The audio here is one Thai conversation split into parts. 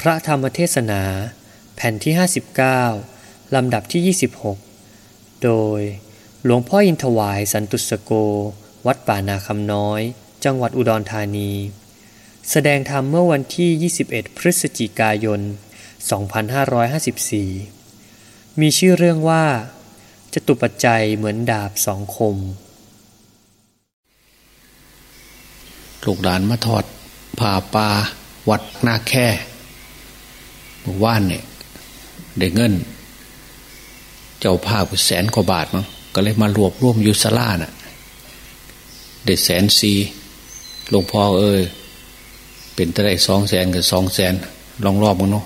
พระธรรมเทศนา แผ่นที่ 59 ลำดับที่ 26 โดยหลวงพ่ออินทวายสันตุสโก วัดป่านาคำน้อย จังหวัดอุดรธานี แสดงธรรมเมื่อวันที่ 21 พฤศจิกายน 2554 มีชื่อเรื่องว่า จตุปัจจัยเหมือนดาบสองคม ลูกหลานมาทอดผ่าปลาวัดหน้าแค่ หมู่บ้านเนี่ยได้เงิน เจ้าภาพแสนกว่าบาทมั้งก็เลยมารวบรวมยุสลาน่ะได้แสนสีหลวงพ่อเอ้ยเป็นได้สองแสนกับสองแสนลองรอบมั้งเนาะ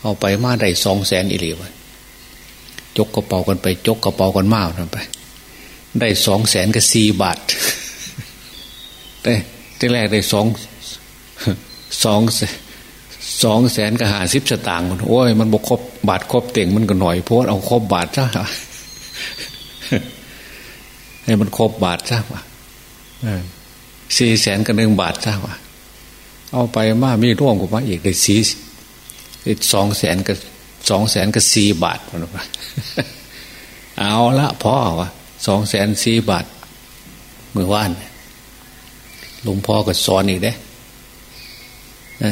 เอาไปมาได้สองแสนอีหลีวะจกกระเป๋ากันไป จกกระเป๋ากันมาทำไป ได้สองแสนกับสี่บาทได้ที่แรกได้สองสอง สองแสนกับหาสิบสตางค์โอ้ยมันบกครบบาทครบเต่งมันก็หน่อยเพราะเอาครบบาทซะให้มันครบบาทซะวะสี่แสนกับหนึ่งบาทซะวะเอาไปมามีร่วมกับมาอีกได้สี่สองแสนกับสองแสนกับสี่บาทมันว่าเอาละพ่อวะสองแสนสี่บาทเมื่อวานหลวงพ่อก็สอนอีกเด้อ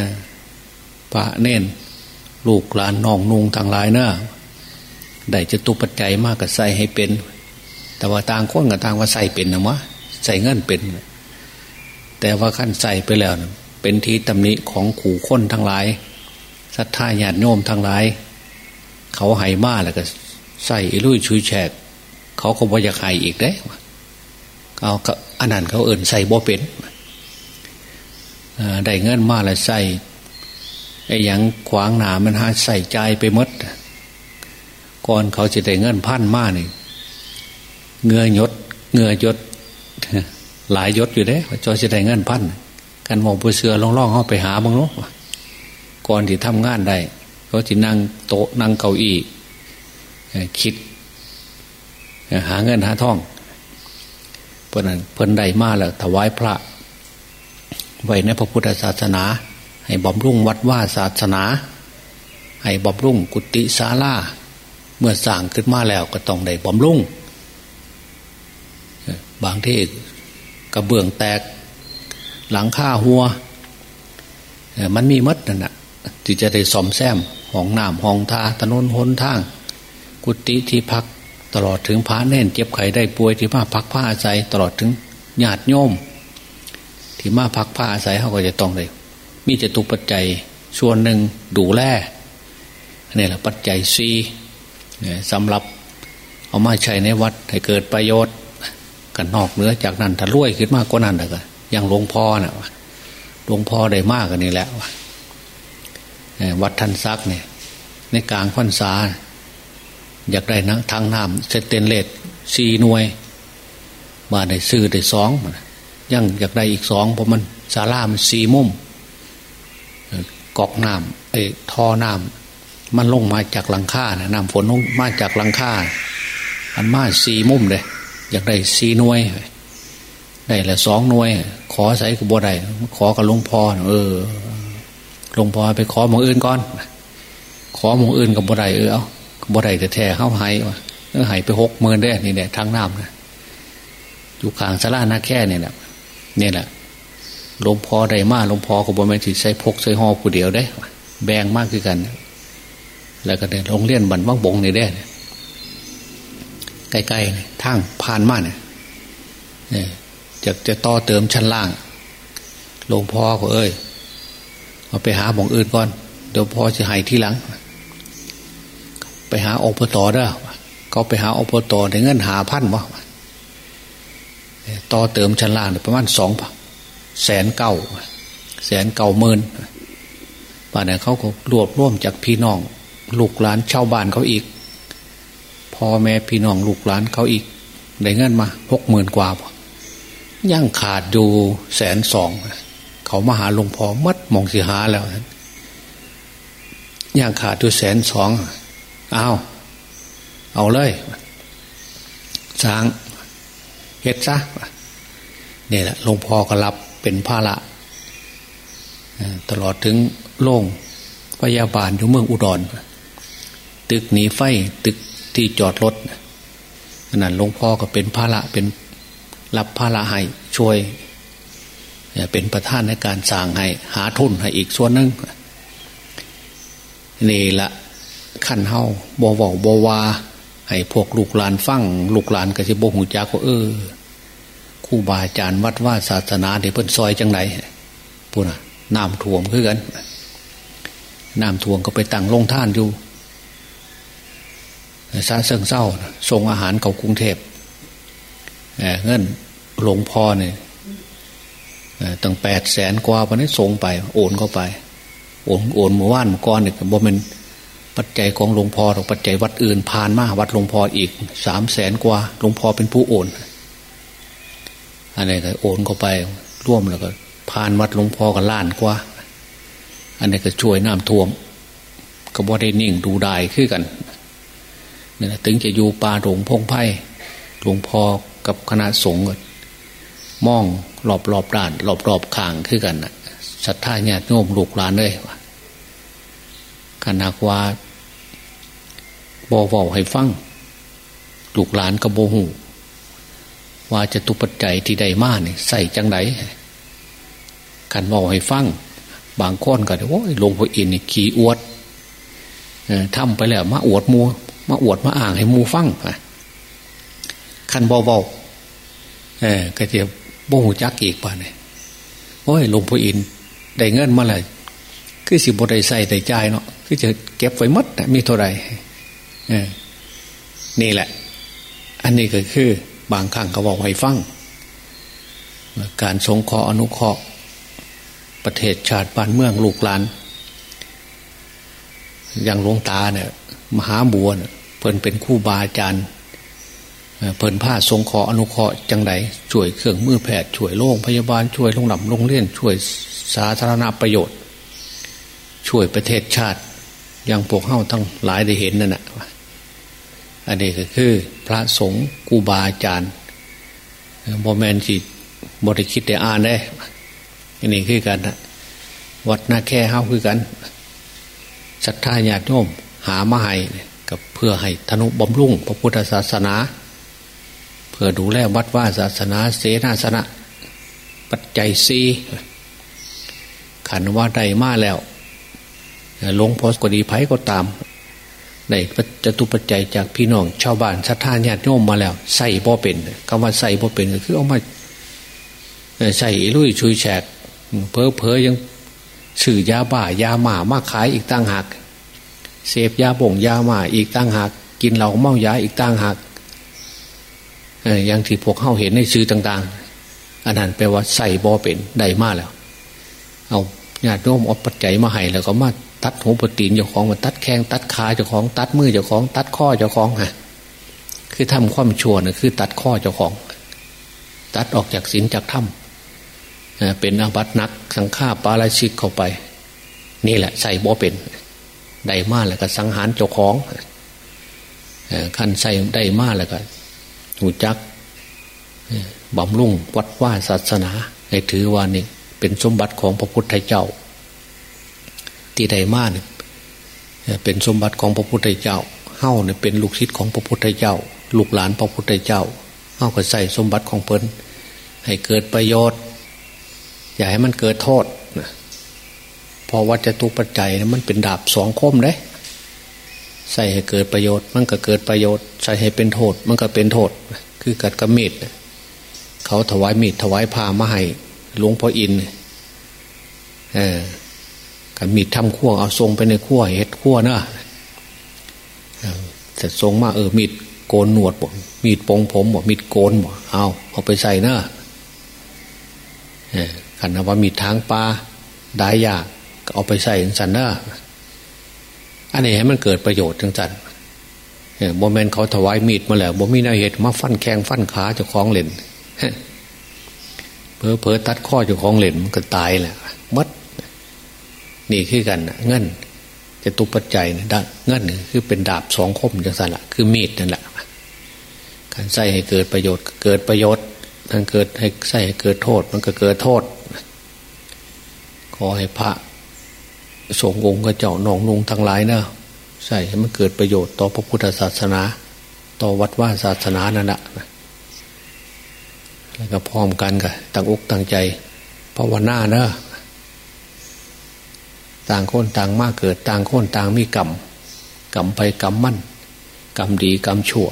พระเน้นลูกหลานน้องนุงทางหลายเนะได้จะตุปัจจัยมากกับใส่ให้เป็น แต่ว่าต่างคนกับต่างว่าใส่เป็นนะมะใส่เงินเป็น แต่ว่าขั้นใส่ไปแล้วนะเป็นทีตำหนิของขู่ค้นทั้งหลายศรัทธาญาติโยมทั้งหลาย เขาหายมาแล้วก็ ใส่ลุยชุยแฉกเขาก็บ่อยากหายอีกได้เอาอันนั้นเขาเอื่นใส่บ่เป็นได้เงินมาแล้วใส่ ไอ้ยังขวางหนามันหาใส่ใจไปมด ก่อนเขาจะได้เงินพันมานี่เงือยศเงือยศหลายยศอยู่เด้จอจะได้เงินพันกันมองผู้เสือล่องๆเขาไปหาบางเนาะก่อนที่ทำงานได้เขาจะนั่งโต๊ะนั่งเก้าอี้คิด หาเงินหาทองเพราะนั้นเพิ่นได้มาแล้วถวายพระไว้ในพระพุทธศาสนา ให้บำรุงวัดว่าศาสนา ให้บำรุงกุฏิศาลาเมื่อสั่งขึ้นมาแล้วก็ต้องได้บำรุงบางที่กระเบื้องแตกหลังค่าหัว มันมีมัดนั่นแหะที่จะได้ซ่อมแซมห้องน้ำห้องทาถนนหนทาง กุฏิที่พักตลอดถึงพระแน่นเจ็บไข้ได้ป่วยที่มาพักผ้าอาศัยตลอดถึงญาติโยม ที่มาพักผ้าอาศัยเขาก็จะต้องเลย มีจตุปัจจัยส่วนหนึ่งดูแลนี่แหละปัจจัยซีสำหรับเอามาใช้ในวัดให้เกิดประโยชน์ กันนอกเหนือจากนั้นถ้ารวยขึ้นมากกว่านั้นก็อย่างหลวงพ่อนะ่ะหลวงพ่อได้มากกันนี่แหละวัดทันซักเนี่ย ในกลางพันษา อยากได้นะทางน้ำเซตเตนเลสสี่หน่วย มาได้ซื้อได้สองยังอยากได้อีกสองเพราะมันสารามันสี่มุม กอกน้ำไอ้ท่อน้ำมันลงมาจากหลังคานะน้ำฝนลงมาจากหลังคาอันมาสีมุมเลยอยากได้สีหน่วยได้ละสองหน่วย ขอใส่กับบัวใดขอกับหลวงพ่อเออหลวงพ่อไปขอหมองอื่นก่อน ขอหมองอื่นกับบัวใดเออเอาบัวใดแต่แท้เข้าหายวะเออหายไปหกเมื่นได้นี่เนี่ยทางน้ำนะอยู่ขางสาราหน้าแค่เนี่ยแหละเนี่ยแหละ หลวงพ่อได้มาหลวงพ่อกับบัวแม่ที่ใส่พกใส่ห่อผู้เดียวได้ แบ่งมากคือกัน แล้วก็ได้โรงเรียนบันว่างบงนี่ได้ใกล้ๆทางผ่านมาเนี่ยจะจะต่อเติมชั้นล่างหลวงพ่อก็เอ้ยเอาไปหาบ่องอื่นก่อนเดี๋ยวพ่อจะหายที่หลัง ไปหาอปตเด้อก็ไปหาอปตอได้เงินหาพันวะต่อเติมชั้นล่างประมาณสอง แสนเก้าแสนเก้าหมื่นป่านนี้เขาก็รวบรวมจากพี่น้อง ลูกหลานชาวบ้านเขาอีกพ่อแม่พี่น้องลูกหลานเขาอีก ได้เงินมาหกหมื่นกว่าย่างขาดอยู่แสนสองเขามาหาหลวงพ่อมัดมองสีหาแล้วย่างขาดอยู่แสนสองเอาเอาเลยช้างเฮ็ดซะนี่แหละหลวงพ่อก็รับ เป็นภาระตลอดถึงโล่งพยาบาลอยู่เมืองอุดร ตึกหนีไฟตึกที่จอดรถนั้นหลวงพ่อก็เป็นภาระเป็นรับภาระให้ช่วยเป็นประธานในการสร้างให้หาทุนให้อีกส่วนนึงนี่ละขั้นเฮาบวบวาให้พวกลูกหลานฟังลูกหลานก็จะบหูจักว่าเออ คู่บาอาจารย์วัดว่าศาสนาเดี๋ยวเพิ่นซอยจังไหนพูดนะน้ำท่วมคือกันน้ำท่วมก็ไปตั้งลงท่านอยู่ซาเซิงเศร้าส่งอาหารเก่ากรุงเทพเงินหลวงพ่อเนี่ยตั้งแปดแสนกว่าวันนี้ส่งไป โอนเข้าไป โอนโอนหมู่บ้านก้อนเนี่ยบ่เป็นปัจจัยของหลวงพ่อหรือปัจจัยวัดอื่นผ่านมาวัดหลวงพ่ออีกสามแสนกว่าหลวงพ่อเป็นผู้โอน อันนี้ก็โอนเข้าไปร่วมแล้วก็ผ่านวัดหลวงพ่อกันล้านกว่า อันนี้ก็ช่วยน้ำท่วม ก็บ่ได้นิ่งดูได้ขึ้นกันนี่ถึงจะอยู่ป่าหลวงพงไพ่หลวงพ่อกับคณะสงฆ์มองรอบรอบด้านรอบรอบข้างขึ้นกันนะศรัทธาญาติโยมลูกหลานเลยขนาดว่าบอวาให้ฟังลูกหลานกระโบหู ว่าจะตุปัจจัยที่ใดมาเนี่ยใส่จังไดกันบอกให้ฟัง บางคนก็โอ้ยหลวงพ่ออินนี่ขี่อวดทำไปแล้วมาอวดมูมาอวดมาอ่างให้มูฟังคันเบอวาเออก็จะบ่หูจักอีกป่ะเนี่ยโอ้ยหลวงพ่ออินได้เงินมาเลยคือสิบได้ใส่ได้ใจเนาะคือจะเก็บไว้มัดมีเท่าไรนี่แหละ อันนี้ก็คือ บางครั้งเขาบอกให้ฟังการสงเคราะห์อนุเคราะห์ประเทศชาติบ้านเมืองลูกหลาน อย่างหลวงตาเนี่ย มหาบัวเนี่ยเพิ่นเป็นคู่บาอาจารย์เพิ่นผ้าทรงขออนุเคราะห์จังไดช่วยเครื่องมือแพทย์ช่วยโรงพยาบาลช่วยโรงหลับโรงเลี้ยนช่วยสาธารณประโยชน์ ช่วยประเทศชาติอย่างพวกเข้าทั้งหลายได้เห็นนั่นแหะ อันนี้ก็คือ พระสงฆ์กูบาอาจารย์บอแมนจิตบริคิดแต่อ่านได้อันนี้คือกันนะวัดนาแค่เข้าคือกันศรัทธาญาติโยมหามาให้กับเพื่อให้ธนุบำรุงพระพุทธศาสนา เพื่อดูแลวัดว่าศาสนาเสนาสนะ ปัจจัยซีขันว่าได้มาแล้วหลวงพ่อก็ดีไผ่ก็ตาม ในจตุปัจจัยจากพี่น้อง ชาวบ้านศรัทธาญาติโยมมาแล้วใส่บ่เป็นคำว่าใส่บ่เป็นก็คือเอามาใส่ลุยชุยแฉกเพอเพอยังสื่อยาบ้ายาหมามาขายอีกตั้งหักเสพยาบ่งยาหมาอีกตั้งหักกินเหล้าเมายาอีกตั้งหักอย่างที่พวกเข้าเห็นในชื่อต่าง ๆ อันนั้นแปลว่าใส่บ่เป็นได้มากแล้ว เอา ญาติโยมเอาปัจจัยมาให้แล้วก็มาตัดหัวปตีนเจ้าของมาตัดแข้งตัดขาเจ้าของ ตัดมือเจ้าของ ตัดข้อเจ้าของฮะคือทำความชั่วนะคือ ตัดข้อเจ้าของ ตัดออกจากศีลจากถ้ำเป็นอาบัตนักสังฆาปาราชิกเข้าไป นี่แหละใส่บ่เป็นได้มาแล้วก็สังหารเจ้าของขั้นใส่ได้มาแล้วก็หูจักบำรุงวัดว่าศาสนาให้ถือว่านี่เป็นสมบัติของพระพุทธเจ้า ที่ใดมาเนี่ยเป็นสมบัติของพระพุทธเจ้าเฮ้าเนี่ยเป็นลูกศิษย์ของพระพุทธเจ้า ลูกหลานพระพุทธเจ้าเฮ้าก็ใส่สมบัติของเพิ่นให้เกิดประโยชน์ อย่าให้มันเกิดโทษนะพอวัจตุปัจจัยมันเป็นดาบสองคมเลยใส่ให้เกิดประโยชน์ มันก็เกิดประโยชน์ ใส่ให้เป็นโทษ มันก็เป็นโทษ คือกัดกระมีดเขาถวายมีดถวายผ้ามาให้หลวงพ่ออินเออ กันมีดทำขั้วเอาทรงไปในขั้วเห็ดขั้วเนอะแต่ทรงมาเออมีดโกนหนวดบ่มีดปงผมบ่มีดโกนบ่เอาเอาไปใส่เนอะขันว่ามีดทางปลาได้ยากเอาไปใส่สันเนอะอันนี้ให้มันเกิดประโยชน์จังสันโมเมนต์เขาถวายมีดมาแล้วบ่มีนาเหตุมาฟันแข้งฟันขาเจ้าของเล่นเพอเพอตัดข้อเจ้าของเล่นมันก็ตายแหละมัด นี่คือกันเงินจะตุปัจจัยเนี่ยเงินคือเป็นดาบสองคมจังสันละคือมีดนั่นแหละการใส่ให้เกิดประโยชน์ เกิดประโยชน์ทั้งเกิดให้ใส่ให้เกิดโทษ มันก็เกิดโทษ ขอให้พระสงฆ์องค์กระเจ้าหนองนุงทั้งหลายเนะใส่ให้มันเกิดประโยชน์ต่อพระพุทธศาสนา ต่อวัดว่าศาสนานั่นแหละแล้วก็พร้อมกันกันตั้งอกตั้งใจภาวนาเนอะ ต่างคนต่างมากเกิด ต่างคนต่างมีกรรมกรรมไปกรรมมั่นกรรมดีกรรมชั่ว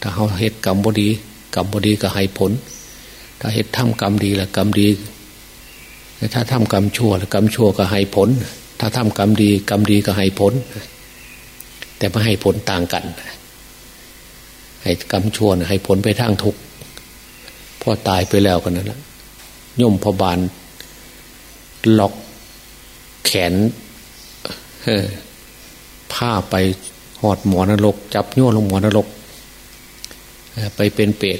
ถ้าเขาเหตุกรรมบดีกรรมบดีก็ให้ผล ถ้าเหตุทำกรรมดีละกรรมดี ถ้าทำกรรมชั่วละกรรมชั่วก็ให้ผล ถ้าทำกรรมดีกรรมดีก็ให้ผล แต่ไม่ให้ผลต่างกัน ให้กรรมชั่วให้ผลไปทางทุกข์พอตายไปแล้วกันนั่นแหละย่มพบาลล็อก แขนผ้าไปหอดหมอนรก จับโยนลงหมอนรก ไปเป็นเปรต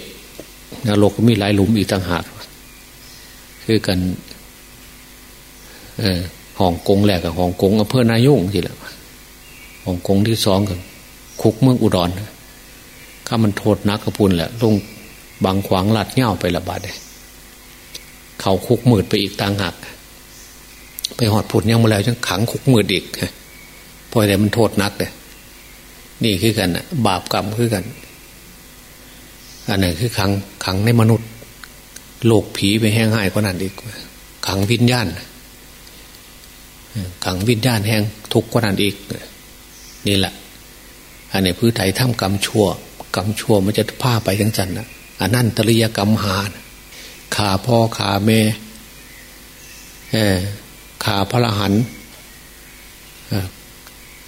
นรกก็มีหลายหลุมอีกต่างหากคือกันห้องกงแรกกับห้องกงอำเภอนายุ่งทีละห้องกงที่สองกับคุกเมืองอุดรข้ามันโทษนักกระพุนแหละลงบางขวางลัดเง่าไประบาดเลยเขาคุกมืดไปอีกต่างหาก ไปหอดผุดยังมาแล้วจังขังคุกมือเดอีกพอแต่มันโทษนักเลยนี่คือกันอะบาปกรรมคือกัน อันนี้คือขังขังในมนุษย์ โลกผีไปแห้งหายกว่านั้นอีกขังวิญญาณขังวิญญาณแห้งทุกข์กว่านั้นอีก นี่แหละ อันนี้พื้นไถถ้ำกรรมชั่วกรรมชั่วมันจะพาไปทั้งจันนะอันนั้นตริยกรรมหาขาพ่อขาแม่ ขาพระหัน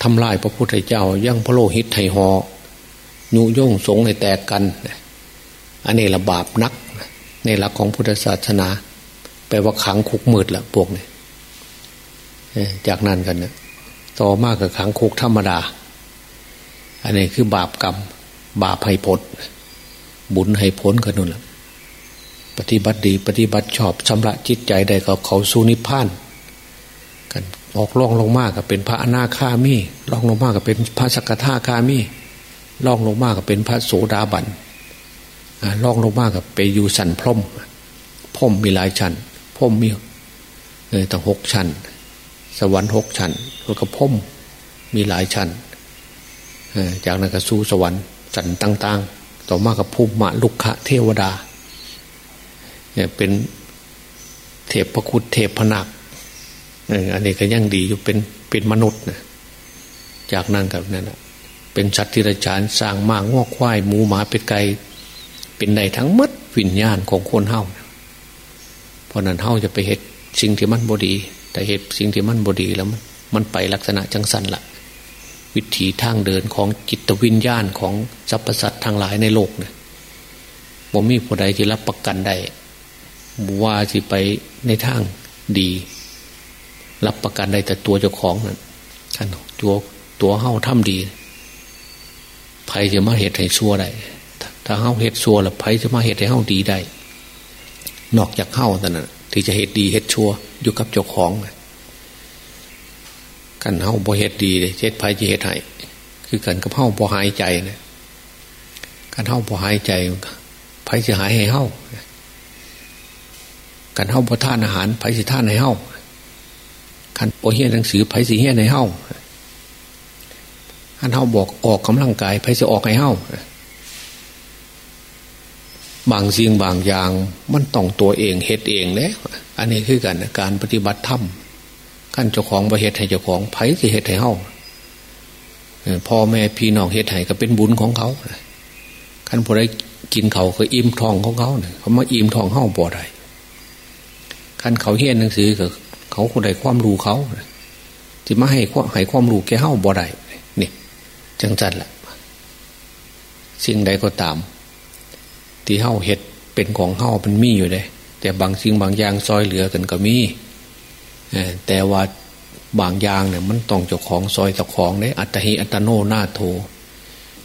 ทำลายพระพุทธเจ้ายั่งพระโลหิตไทหอยุย่งสงให้แตกกัน อันนี้ระบาปนัก ในหลักของพุทธศาสนา แปลว่าขังคุกมืดละพวกนี้จากนั้นกันนะต่อมากกับขังคุกธรรมดา อันนี้คือบาปกรรม บาปให้ผลบุญให้ผลกันนู่นแหละปฏิบัติดี ปฏิบัติชอบชำระจิตใจได้กับเขาสูนิพพาน ออกล่องลงมากกับเป็นพระอนาคามีล่องลงมากกับเป็นพระสกทาคามีล่องลงมากกับเป็นพระโสดาบันล่องลงมากกับไปอยู่สันพรมพรมมีหลายชั้นพรมมีเออตั้งหกชั้น สวรรค์หกชั้นแล้วก็พรมมีหลายชั้นจากนั้นก็สู่สวรรค์สันต่าง ๆ ต่อมากับภูมิมะลุกะเทวดาเนี่ยเป็นเทพพระคุณเทพพนัก อันนี้ก็ยังดีอยู่เป็นเป็นมนุษย์นะจากนั้นกับนั่นเป็นชัดที่ระจานสร้างมากงอกควายหมูหมาเป็ดไก่เป็นใดทั้งมัดวิญญาณของคนเฮาเพราะนั้นเฮาจะไปเหตุสิ่งที่มันบดี แต่เหตุสิ่งที่มันบดีแล้วมันมันไปลักษณะจังสันละวิถีทางเดินของจิตวิญญาณของสรรพสัตว์ทางหลายในโลกเนี่ยบ่มีผู้ใดที่รับประกันได้ว่าสิไปในทางดี รับประกันได้แต่ตัวเจ้าของนั่นท่านตัวตัวเฮ้าทำดีไผจะมาเหตุให้ชั่วได้ถ้าเฮ้าเหตุชั่วแล้วไผจะมาเหตุให้เฮ้าดีได้ นอกจากเฮ้าแต่นั้นที่จะเหตุดีเหตุชั่วอยู่กับเจ้าของกันเฮ้าบ่เหตุดีเลยเจ็ดไผจะเหตุให้คือกันกับเฮ้าบ่หายใจนะกันเฮ้าบ่หายใจไผจะหายให้เฮ้ากันเฮ้าบ่ทานอาหารไผจะทานให้เฮ้า ขันโอเฮียหนังสือไผสีเฮียในเฮ้าอันเฮ้าบอกออกกำลังกายไผจะออกให้เฮ้าบางสิ่งบางอย่างมันต้องตัวเองเฮ็ดเองเนี่ยอันนี้คือกันการปฏิบัติธรรมขั้นเจ้าของประเฮ็ดให้เจ้าของไผ่สิเฮ็ดให้เฮ้าพ่อแม่พี่น้องเฮ็ดให้ก็เป็นบุญของเขาขั้นพอได้กินเขาก็อิ่มทองของเขาเนี่ยเขามาอิ่มทองเฮ้าบ่ได้ขั้นเขาเฮียนหนังสือก็ เขาคนใดความรู้เขาที่มาให้ควให้ความรู้แก่เฮ้าบ่ได้นี่จังจันละสิ่งใดก็ตาม ที่เฮ้าเห็ดเป็นของเฮ้ามันมีอยู่เลยแต่บางสิ่งบางอย่างซอยเหลือกันก็มีแต่ว่าบางอย่างเนี่ยมันต้องเจ้าของซอยเจ้าของเนี่ยอัตหิอัตโนนาโถ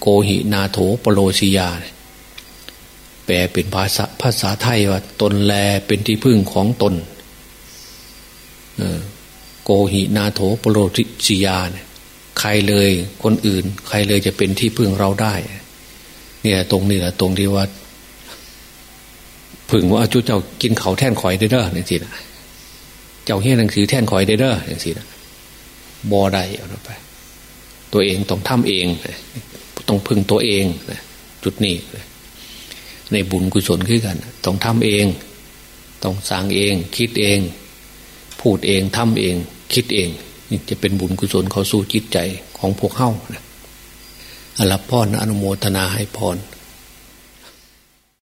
โกหินาโถปโลชิยาแปลเป็นภาษาภาษาไทยว่าตนแลเป็นที่พึ่งของตน โกหินาโถปโรติจิยาเนี่ยใครเลยคนอื่น ใครเลยจะเป็นที่พึ่งเราได้ เนี่ยตรงนี้แหละตรงที่ว่าพึ่งว่าจุเจ้ากินเขาแท่นข่อยได้เด้อนี่ทีนะเจ้าเฮียนหนังสือแท่นคอยได้เด้ออย่างสินะบอได้เอาไป ตัวเองต้องทำเอง ต้องพึ่งตัวเองจุดนี้ในบุญกุศลขึ้นกัน ต้องทำเอง ต้องสั่งเอง คิดเอง พูดเองทำเอง คิดเองจะเป็นบุญกุศลเขาสู่จิตใจของพวกเฮ้านะรับพรอนุโมทนาให้พร